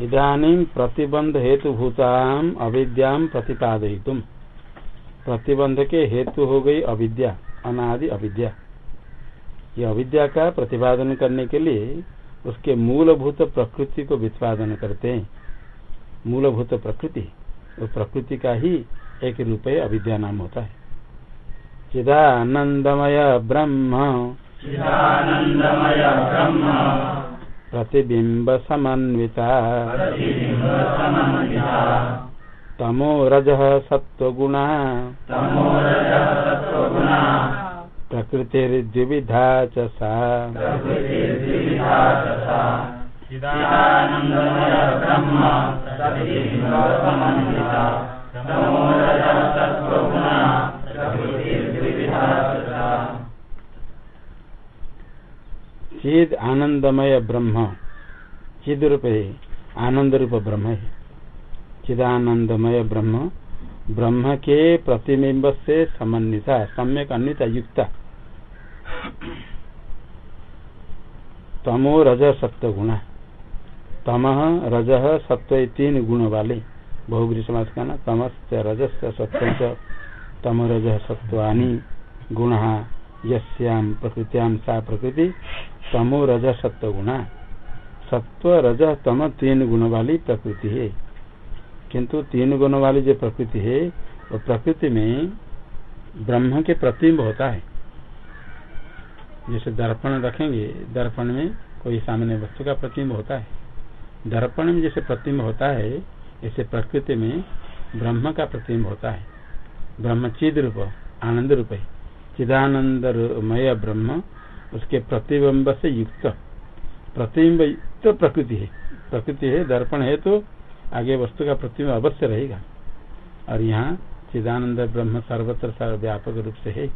इदानीं प्रतिबंध हेतु भूताम अविद्याम प्रतिपादयितुम। प्रतिबंध के हेतु हो गई अविद्या, अनादि अविद्या। ये अविद्या का प्रतिपादन करने के लिए उसके मूलभूत प्रकृति को विस्पादन करते हैं। मूलभूत प्रकृति वो प्रकृति का ही एक रूप अविद्या नाम होता है। चिदानंदमय ब्रह्म। प्रतिबिंब समन्विता तमो रज सत्वगुणा प्रकृतिर्द्विविधा च चिद आनंदमय ब्रह्म। चिद रूप है, आनंद रूप ब्रह्म है। चिदानंदमय ब्रह्म। ब्रह्म के प्रतिबिंब से समन्विता सम्यक अन्विता युक्ता। तमो रज सत्व गुणा। तम रज सत्व तीन गुण वाले। बहुग्री समाज का ना तमस् रजस सत्व तम रज सत्वानी गुण। यश्याम प्रकृत्याम सा प्रकृति, तमो रज सत्व गुणा सत्व रज, तम, तीन गुण वाली प्रकृति है। किंतु तीन गुण वाली जो प्रकृति है, वो प्रकृति में ब्रह्म के प्रतिम्ब होता है। जैसे दर्पण रखेंगे, दर्पण में कोई सामान्य वस्तु का प्रतिम्ब होता है। दर्पण में जैसे प्रतिम्ब होता है, ऐसे प्रकृति में ब्रह्म का प्रतिम्ब होता है। ब्रह्म चिद रूप, आनंद रूप है। चिदानंदमय ब्रह्म, उसके प्रतिबिंब से युक्त। प्रतिबिंब युक्त प्रकृति है। प्रकृति है, दर्पण है तो आगे वस्तु का प्रतिबिंब अवश्य रहेगा। और यहाँ चिदानंद ब्रह्म सर्वत्र व्यापक रूप से है।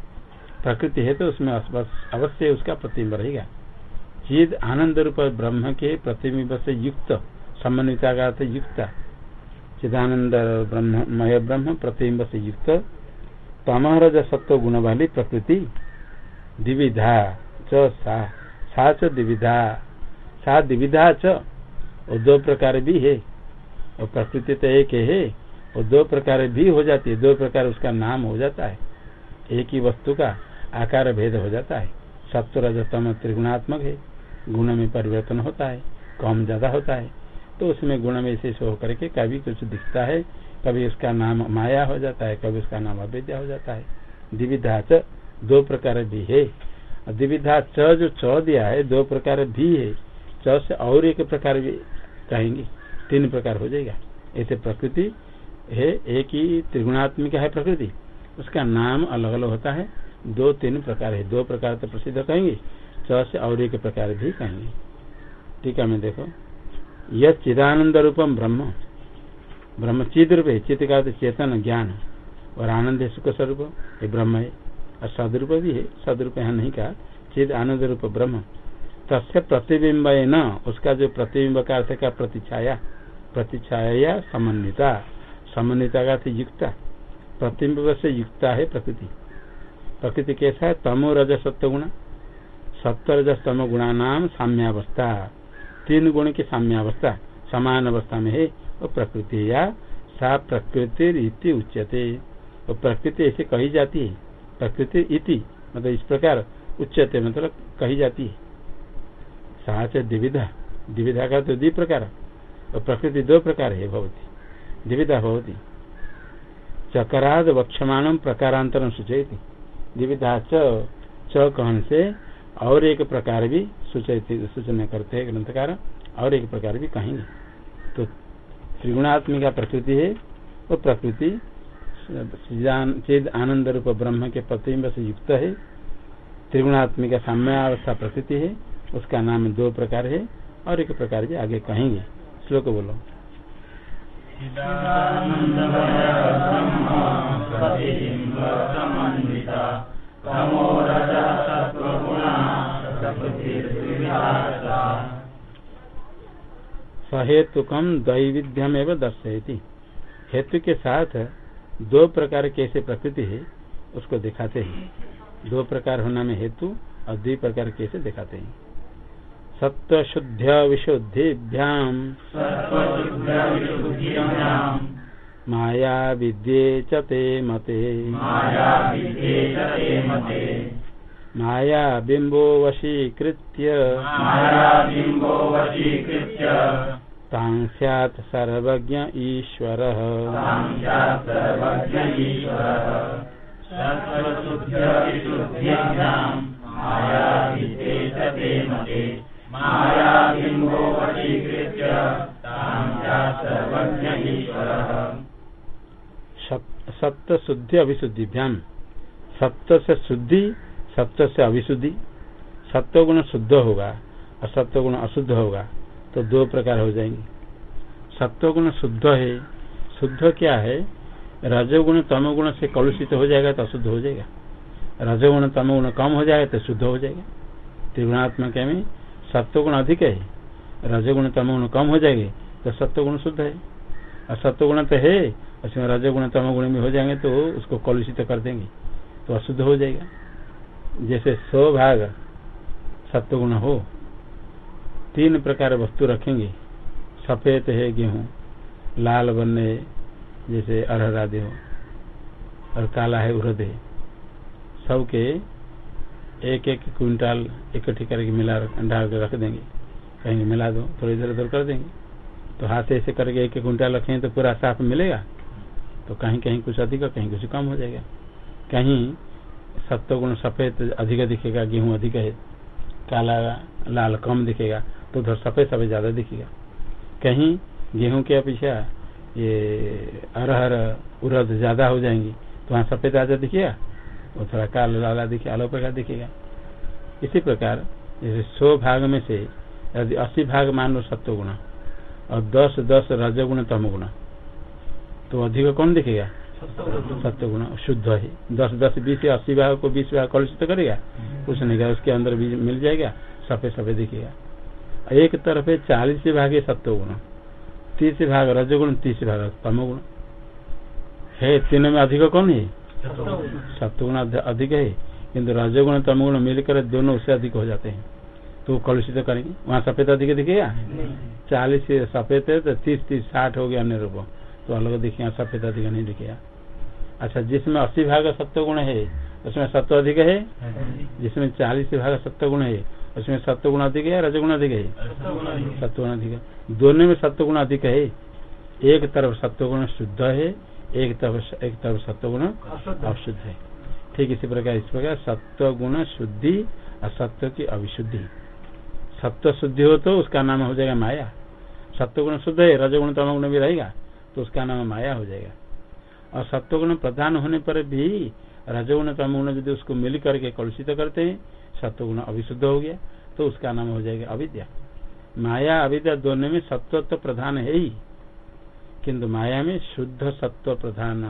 प्रकृति है तो उसमें अवश्य उसका प्रतिबिंब रहेगा। चिद आनंद रूप ब्रह्म के प्रतिबिंब से युक्त समन्विता युक्त। चिदानंद ब्रह्म मय ब्रह्म प्रतिबिंब से युक्त। तमहरज सत्व गुण वाली प्रकृति। द्विविधा च सा च द्विविधा सा द्विविधा च। और दो प्रकार भी है। और प्रकृति तो एक है। और दो प्रकार भी हो जाती है। दो प्रकार उसका नाम हो जाता है। एक ही वस्तु का आकार भेद हो जाता है। सत्व रजतम त्रिगुणात्मक है। गुण में परिवर्तन होता है। कम ज़्यादा होता है। तो उसमें गुण में विशेष होकर के कभी कुछ दिखता है। कभी उसका नाम माया हो जाता है, कभी उसका नाम अविद्या हो जाता है। द्विविधा च दो प्रकार भी है। द्विविधा च जो च दिया है, दो प्रकार भी है। च से और एक प्रकार भी कहेंगे, तीन प्रकार हो जाएगा। ऐसे प्रकृति है, एक ही त्रिगुणात्मिक है प्रकृति। उसका नाम अलग अलग होता है, दो तीन प्रकार है। दो प्रकार तो प्रसिद्ध कहेंगे, च से और एक प्रकार भी कहेंगे। ठीक है, मैं देखो। यह चिदानंद रूपम ब्रह्म। ब्रह्म चिद रूप है चित्त का चेतन ज्ञान। और आनंद सुख स्वरूप ये ब्रह्म है। और सदरूप भी है सदरूप यहाँ नहीं कहा। चिद आनंद रूप ब्रह्म। तस्य प्रतिबिंब है न उसका जो प्रतिबिंब का अर्थ का प्रतिछाया। प्रतिछाया समन्विता। समन्विता का युक्ता। प्रतिबिंब से युक्ता है प्रकृति। प्रकृति कैसा है? तमो रज सत्य गुण सत्य रज तमो गुणा नाम साम्यावस्था। तीन गुण की साम्यावस्था। समान अवस्था में है। प्रकृति या सा प्रकृति उच्यते। वो प्रकृति ऐसे कही जाती है। प्रकृति इति मतलब इस प्रकार उच्यते मतलब कही जाती है। साच द्विविधा। द्विविधा का तो द्वि प्रकार। और प्रकृति दो प्रकार है भवती। द्विविधा भवती। चकराद वक्षमाण प्रकारांतरण सूचयती। द्विविधा च कहन से और एक प्रकार भी सूचना करते हैं ग्रंथकार। और एक प्रकार भी कहेंगे। तो त्रिगुणात्मिका प्रकृति है, वो प्रकृति चेद, आनंद रूप ब्रह्म के प्रतिबिंब से युक्त है। त्रिगुणात्मिका साम्यावस्था प्रकृति है, उसका नाम दो प्रकार है, और एक प्रकार भी आगे कहेंगे। श्लोक बोलो। सहेतुकम दैविध्यम एवं दर्शयती। हेतु के साथ दो प्रकार कैसे प्रकृति है उसको दिखाते हैं। दो प्रकार होना में हेतु और द्वि प्रकार कैसे दिखाते हैं। सत्वशुद्ध विशुद्धिभ्याम माया विद्ये च मते। माया बिंबो वशीकृत्य तां स्यात् सर्वज्ञ ईश्वरः। सत्य शुद्धि अभिशुद्धिभ्याम सत्य से शुद्धि सत्य से अभिशुद्धि सत्य गुण शुद्ध होगा और सत्य गुण अशुद्ध होगा तो दो प्रकार हो जाएँगे। सत्व गुण शुद्ध है, शुद्ध क्या है? रजोगुण तमोगुण से कलुषित हो जाएगा तो अशुद्ध हो जाएगा। रजोगुण तमोगुण कम हो जाएगा तो शुद्ध हो जाएगा। त्रिगुणात्मक में सत्वगुण अधिक है, रजोगुण तमोगुण कम हो जाएँगे तो सत्वगुण शुद्ध है। और सत्वगुण तो है, उसमें रजोगुण तमोगुण में हो जाएँगे तो उसको कलुषित कर देंगे तो अशुद्ध हो जाएगा। जैसे सौ भाग सत्वगुण हो, तीन प्रकार वस्तु रखेंगे। सफ़ेद है गेहूँ, लाल बनने जैसे अरहर आदि हो, और काला है उड़द है। सबके एक एक क्विंटल इकट्ठी करके मिला डाल कर रख देंगे। कहेंगे, मिला दो, थोड़ी इधर उधर कर देंगे। तो हाथ ऐसे करके एक एक क्विंटल रखेंगे तो पूरा साफ़ मिलेगा। तो कहीं कहीं कुछ अधिक कहीं कुछ कम हो जाएगा। कहीं सत्य गुण सफ़ेद अधिक दिखेगा, गेहूँ अधिक है, काला, लाल कम दिखेगा तो उधर सफ़ेद सफ़ेद ज़्यादा दिखेगा। कहीं गेहूँ के अपेक्षा ये अरहर, उरद ज़्यादा हो जाएँगी तो वहाँ सफ़ेद ज़्यादा दिखेगा वो थोड़ा काला, लाला दिखे आलो प्रकार दिखेगा। इसी प्रकार, जैसे सौ भाग में से यदि अस्सी भाग मान लो सत्व गुण और दस दस रजगुण तम गुण तो अधिक कौन दिखेगा? सत्य गुण शुद्ध है। दस दस बीस या अस्सी भाग को बीस भाग कलुषित करेगा। कुछ नहीं करेगा उसके अंदर भी मिल जाएगा सफ़ेद सफ़ेद दिखेगा। एक तरफ़ है चालीस भाग है सत्य गुण तीस भाग रजगुण तीस भाग तमोगुण। है तीन में अधिक कौन है? सत्य गुण अधिक है। किन्तु रजगुण तमगुण मिलकर दोनों उससे अधिक हो जाते हैं। तो कलुषित तो करेंगे। वहाँ सफ़ेद अधिक दिखेगा? चालीस सफ़ेद है तो तीस तीस साठ हो गया अन्य रूप। तो अलग दिखेगा सफ़ेद अधिक नहीं दिखेगा। अच्छा जिसमें अस्सी भाग सत्य गुण है उसमें सत्व अधिक है? जिसमें चालीस भाग सत्य गुण है उसमें सत्य गुण अधिक है रजगुण अधिक है? सत्य गुण अधिक है। दोनों में सत्य गुण अधिक है। एक तरफ़ सत्य गुण शुद्ध है एक तरफ़ एक तरफ़ सत्य गुण अशुद्ध है। ठीक इसी प्रकार इस प्रकार सत्व गुण शुद्धि और सत्व की अविशुद्धि। सत्व शुद्धि हो तो उसका नाम हो जाएगा माया। सत्य गुण शुद्ध है रजगुण तमगुण भी रहेगा तो उसका नाम माया हो जाएगा। और सत्वगुण प्रधान होने पर भी रजगुण तमगुण यदि उसको मिल करके कलुषित करते हैं, सत्वगुण अभिशुद्ध हो गया तो उसका नाम हो जाएगा अविद्या। माया अविद्या दोनों में सत्व तो प्रधान है ही, किंतु माया में शुद्ध सत्व प्रधान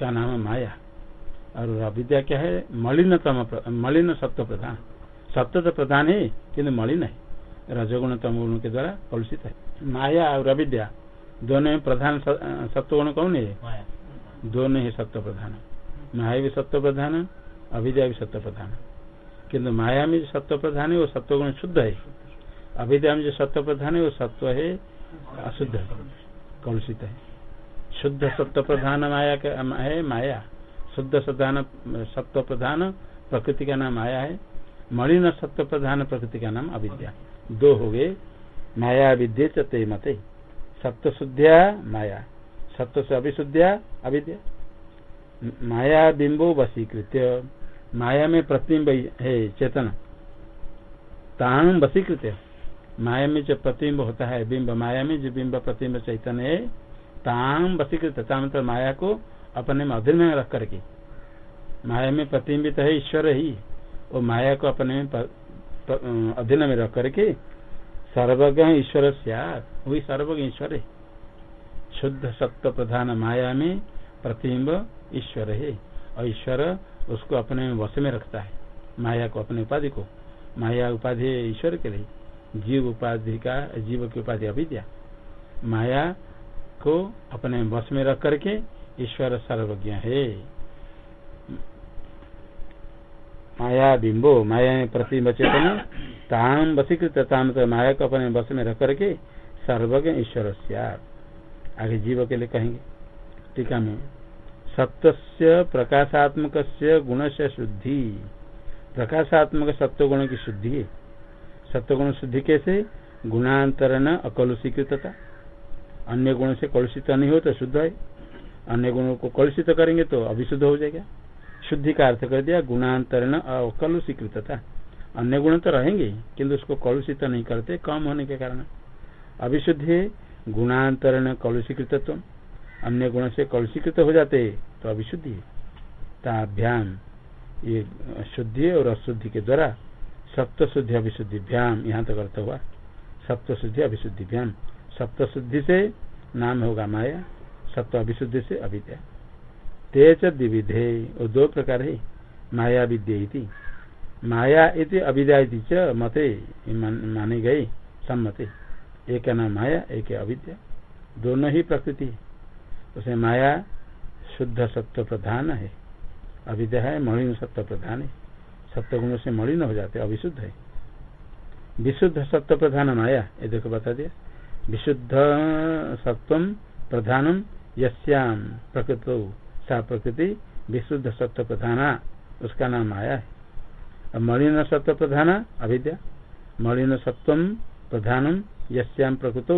का नाम है माया। और अविद्या क्या है? मलिनतम मलिन सत्व प्रधान। सत्व तो प्रधान है किन्तु मलिन है। रजगुण तमगुण के द्वारा कलुषित है। माया और अविद्या दोनों में प्रधान सत्वगुण कौन है? दोनों ही सत्व प्रधान माया भी सत्व प्रधान अविद्या भी सत्व प्रधान किन्तु माया में जो सत्व प्रधान है वो सत्वगुण शुद्ध है। अविद्या में जो सत्व प्रधान है वो सत्व है अशुद्ध। कलुषित है? शुद्ध सत्व प्रधान माया है माया। शुद्ध सदान सत्व प्रधान प्रकृति का नाम माया है। मलिन सत्व प्रधान प्रकृति का नाम अविद्या। दो हो गए। माया विद्य चते मते। सत्य शुद्धिया माया। सत्य से अभिशुद्धिया, अविद्या। माया बिंबो वसीकृत माया में प्रतिबिंब है चेतन। तांग वसीकृत माया में जो प्रतिबिंब होता है बिंब, माया में जो बिंब, प्रतिबिंब चैतन्य है तांग वसीकृत मतलब माया को अपने में अधीन में रख करके। माया में प्रतिबिंबित है ईश्वर ही। वो माया को अपने में अधीन में रख करके सर्वज्ञ ईश्वर वही सर्वज्ञ ईश्वर है। शुद्ध सत्य प्रधान माया में प्रतिबिंब ईश्वर है। और ईश्वर उसको अपने वश में रखता है। माया को, अपने उपाधि को। माया उपाधि ईश्वर के लिए। जीव उपाधि का, जीव की उपाधि अविद्या। माया को अपने वश में रख करके ईश्वर सर्वज्ञ है। माया बिंबो माया में प्रतिबिंब चेतन ताम वसीकृत ताम तो माया को अपने बस में रख करके सर्वज्ञ ईश्वर आगे जीव के लिए कहेंगे, टीका में सत्य प्रकाशात्मक गुण से शुद्धि। प्रकाशात्मक सत्व गुण की शुद्धि है। सत्व गुण शुद्धि कैसे? गुणांतरण अकलुषीकृतता। अन्य गुण से कलुषित नहीं हो तो शुद्ध है। अन्य गुणों को कलुषित करेंगे तो अभिशुद्ध हो जाएगा। शुद्धि का अर्थ कर दिया, गुणांतरण अकलुषीकृतता अन्य गुण तो रहेंगे किंतु उसको कलुषित नहीं करते, कम होने के कारण। अभिशुद्ध गुणांतरण कलुषीकृत अन्य गुण से कलुषीकृत हो जाते तो अभिशुद्धि ताभ्याम ये शुद्धि और अशुद्धि के द्वारा सप्त शुद्धि अभिशुद्धि भ्याम, यहाँ तक अर्थ हुआ। सप्त शुद्धि अभिशुद्धि भ्याम। सप्त शुद्धि से नाम होगा माया, सप्त अभिशुद्धि से अविद्या। तेज द्विविधे। वो दो प्रकार है। माया विद्या माया इति अविद्या च मते। माने गए सम्मते। एक नाम माया, एक अविद्या। दोनों ही प्रकृति है। माया शुद्ध सत्व प्रधान है। अविद्या है, मणिन सत्व प्रधान है। सत्य गुणों से मलिन हो जाते अविशुद्ध है। विशुद्ध सत्व प्रधान माया। ये देखो बता दिया। विशुद्ध सत्व प्रधानम यश्याम प्रकृत। सा प्रकृति, विशुद्ध सत्व प्रधाना, उसका नाम माया है। अब मलिन सत्व प्रधान, अविद्या। मलिन सत्व प्रधानम यश्याम प्रकृत।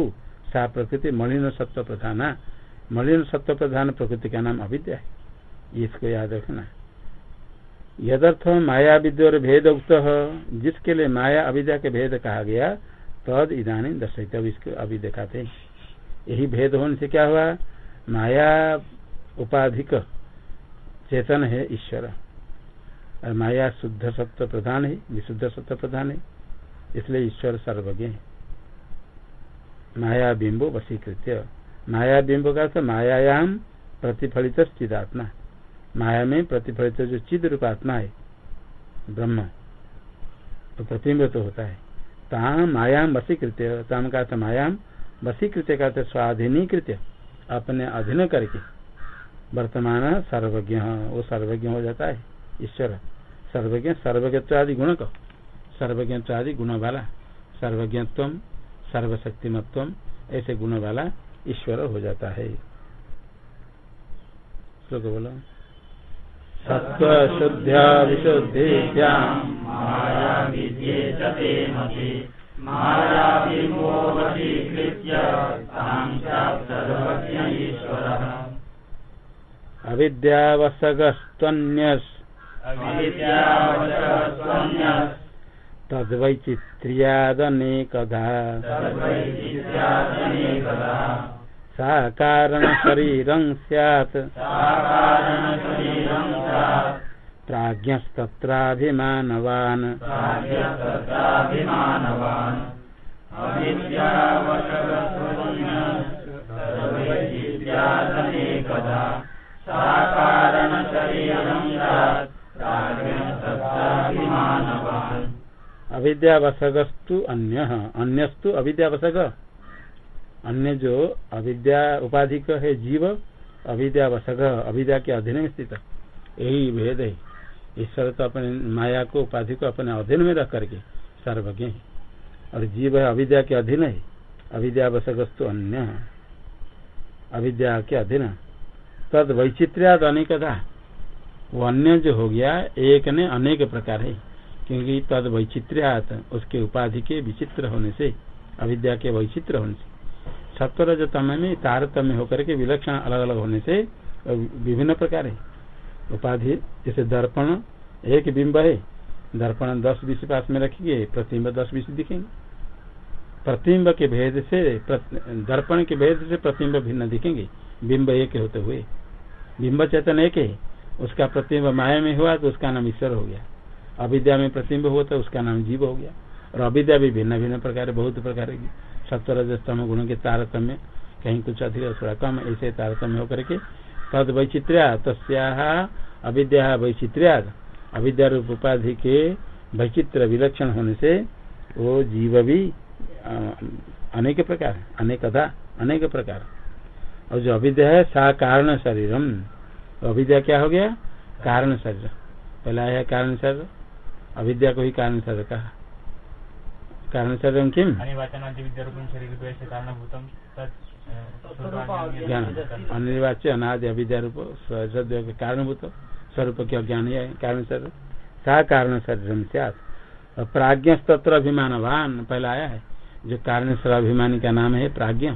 सा प्रकृति मलिन सत्व प्रधाना। मलिन सत्व प्रधान प्रकृति का नाम अविद्या है। इसको याद रखना यदर्थ माया विद्योर भेद उक्त जिसके लिए माया अविद्या के भेद कहा गया, तद इधानी दर्शित अभी दिखाते यही भेद होने से क्या हुआ? माया उपाधिक चेतन है ईश्वर। और माया शुद्ध सत्य प्रधान है विशुद्ध सत्य प्रधान है, इसलिए ईश्वर सर्वज्ञ है। माया बिंबो वशीकृत्य। माया बिंब का अर्थ मायायाम प्रतिफलित स्थितात्मा माया में प्रतिफलित जो चिद रूप आत्मा है, ब्रह्म तो प्रतिबिंब तो होता है। ताम मायाम वसीकृत ताम का अर्थ मायाम वसीकृत का अर्थ स्वाधीनीकृत अपने अधीन करके। वर्तमान सर्वज्ञ, वो सर्वज्ञ हो जाता है, ईश्वर। सर्वज्ञ सर्वज्ञत्व आदि गुण को सर्वज्ञत्व आदि गुण वाला, सर्वज्ञत्व, सर्वशक्तिमत्व, ऐसे गुण वाला ईश्वर हो जाता है। बोलो। सत्वशुद्ध्या विशुद्धिभ्याम् अविद्यावसगस्त्वन्यस्। तद्वैचित्र्यादनेकधा। सा कारण शरीरं स्यात्। प्राज्ञस्तत्राभिमानवान्। अविद्यावसगस्तु अन्य। अन्यस्तु अविद्यावसग अन्य जो अविद्या उपाधि का है जीव अविद्यावसग अविद्या के अधीन में स्थित। यही भेद है। ईश्वर तो अपने माया को, उपाधि को अपने अधीन में रख करके सर्वज्ञ और जीव है अविद्या के अधीन है। अविद्या वसगस्तु अन्य। अविद्या के अधीन। तद वैचित्र्याद अनेकता वो अन्य जो हो गया, एक ने अनेक प्रकार है, क्योंकि तद वैचित्र्यात उसके उपाधि के विचित्र होने से, अविद्या के वैचित्र होने से। सत्वर तम में तारतम्य होकर के विलक्षण अलग अलग होने से विभिन्न प्रकार है। उपाधि, जैसे दर्पण, एक बिंब है। दर्पण दस बीस पास में रखेंगे, प्रतिबिंब दस बीस दिखेंगे। प्रतिबिंब के भेद से दर्पण के भेद से प्रतिबिंब भिन्न दिखेंगे। बिंब एक होते हुए। बिंब चेतन एक है। उसका प्रतिबिंब माया में हुआ तो उसका नाम ईश्वर हो गया। अविद्या में प्रतिबिंब हुआ तो उसका नाम जीव हो गया। और अविद्या भी भिन्न भिन्न प्रकार बहुत प्रकार की सत्वरजस्तम गुणों के तारतम्य, कहीं कुछ अधिक थोड़ा कम, ऐसे तारतम्य होकर के तद वैचित्र्या तस्या अविद्या वैचित्र्या। अविद्या रूप उपाधि के वैचित्र विलक्षण होने से वो जीव भी अनेक प्रकार अनेक अनेक प्रकार। और जो अविद्या है सा कारण शरीरम। अविद्या क्या हो गया? कारण शरीर। पहला है कारण शरीर अविद्या को ही कारण शरीर कहा। कारण शरीर किम ज्ञान। अनिर्वाच्य अनादि अविद्या रूप कारणभूत स्वरूप के अज्ञान है कारण शरीर। सा कारण शरीर से प्राज्ञ तत्र अभिमानवान पहला आया है। जो कारण सर अभिमानी का नाम है प्राज्ञ।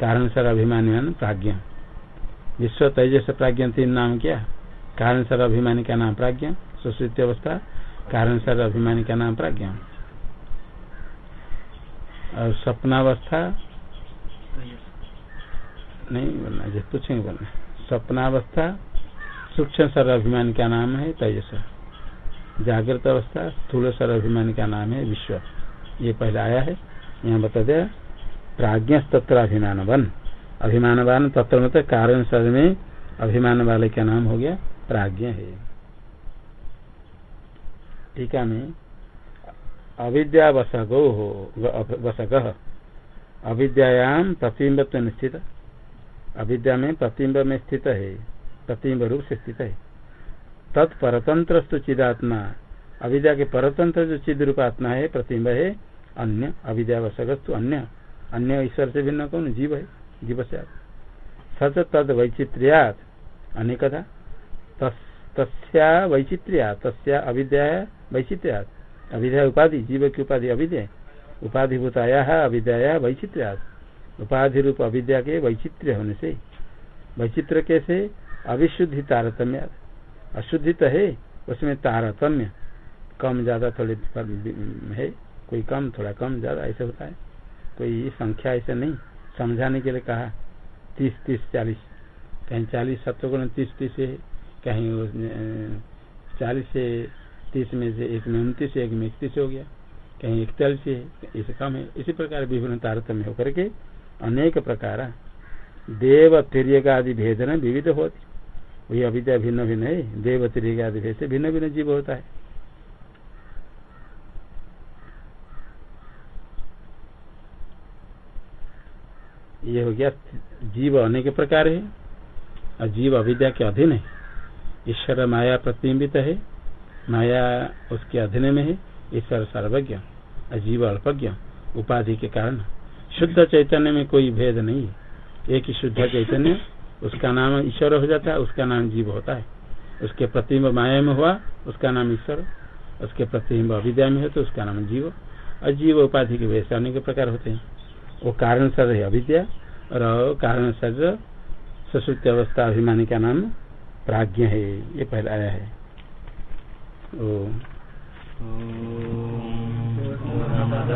कारण सर अभिमानी प्राज्ञ। विश्व तेजस प्राज्ञ तीन नाम क्या? कारण सर अभिमानी का नाम प्राज्ञ। सुश्रुति अवस्था कारण सर अभिमानी का नाम प्राज्ञ। और सपनावस्था नहीं, बोलना जो पूछेंगे बोलना। सपनावस्था सूक्ष्म सर अभिमान का नाम है तेजस। जागृत अवस्था स्थूल सर अभिमान का नाम है विश्व। ये पहले आया है, यहाँ बता दिया। प्राज्ञ तत्र अभिमानवन अभिमानवान तत्र मतलब कारण सर में अभिमान वाले का नाम हो गया प्राज्ञ है। टीका में अविद्या वसगो हो अविद्याम प्रतिबिंब निश्चित। अविद्या में प्रतिबिंब में स्थित है। प्रतिबिंब रूप से स्थित है। तत्परतंत्र चिदात्मा। अविद्या के परतंत्र जो चिद रूप आत्मा है प्रतिबिंब है, अन्य। अविद्यावशगस्तु अन्य। अन्य ईश्वर से भिन्न कौन? जीव है, जीव से आप सच तद वैचित्र्यात अनेकता तस्या वैचित्र्या तस्या अविद्या वैचित्र्यात। अविद्या उपाधि, जीव की उपाधि अविद्या। उपाधिभूताया अविद्या वैचित्र्यात। उपाधि रूप अविद्या के वैचित्र्य होने से। वैचित्र कैसे? अविशुद्धि तारतम्य। अशुद्धि तो है, उसमें तारतम्य। कम ज़्यादा थोड़े है, कोई कम, थोड़ा कम ज़्यादा, ऐसे होता है। कोई संख्या ऐसे नहीं, समझाने के लिए कहा, तीस तीस, चालीस। कहीं चालीस सत्तर गुण तीस तीस है, कहीं चालीस से तीस में से एक में उनतीस एक में इकतीस हो गया। कहीं इकतालीस है, इसे कम है। इसी प्रकार विभिन्न तारतम्य होकर के अनेक प्रकार देव आदि भेद विविध होती। वही अविद्या भिन्न भिन्न है। देव आदि भेद से भिन्न भिन्न जीव होता है। ये हो गया जीव अनेक प्रकार है। और जीव अविद्या के अधीन है। ईश्वर माया प्रतिबिंबित है। माया उसके अधीन में है। ईश्वर सर्वज्ञ अजीव अल्पज्ञ उपाधि के कारण। शुद्ध चैतन्य में कोई भेद नहीं है। एक ही शुद्ध चैतन्य, उसका नाम ईश्वर हो जाता है, उसका नाम जीव होता है। उसके प्रतिबिंब माया में हुआ, उसका नाम ईश्वर। उसके प्रतिबिंब अविद्या में है तो उसका नाम जीव। और जीव उपाधि के भेद अनेक प्रकार होते हैं। वो कारण सर है अविद्या, और कारण सर सुश्रुति अवस्था अभिमानी का नाम प्राज्ञ है, ये पहला आया है। ओ। पूर्णमद